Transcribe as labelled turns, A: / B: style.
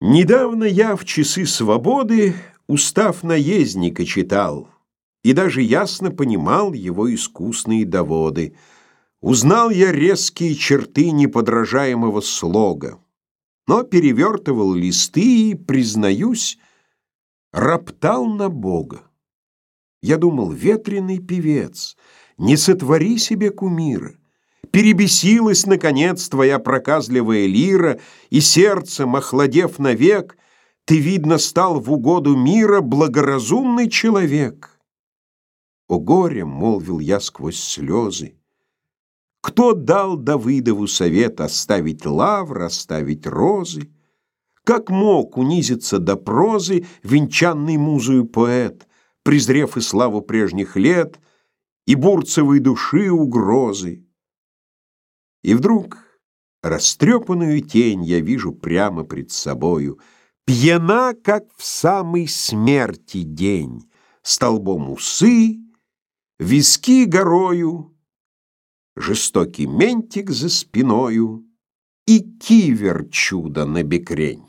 A: Недавно я в часы свободы устав наездника читал и даже ясно понимал его искусные доводы. Узнал я резкие черты неподражаемого слога, но перевертывал листы и, признаюсь, роптал на Бога. Я думал, ветреный певец, не сотвори себе кумира. Перебесилась, наконец, твоя проказливая лира, И сердцем, охладев навек, Ты, видно, стал в угоду мира Благоразумный человек. О горе, молвил я сквозь слезы, Кто дал Давыдову совет Оставить лавр, оставить розы? Как мог унизиться до прозы Венчанный музою поэт, Презрев и славу прежних лет, И бурцевой души угрозы? И вдруг растрепанную тень я вижу прямо пред собою, Пьяна, как в самой смерти день, Столбом усы, виски горою, Жестокий ментик за спиною И кивер чудо на бекрень.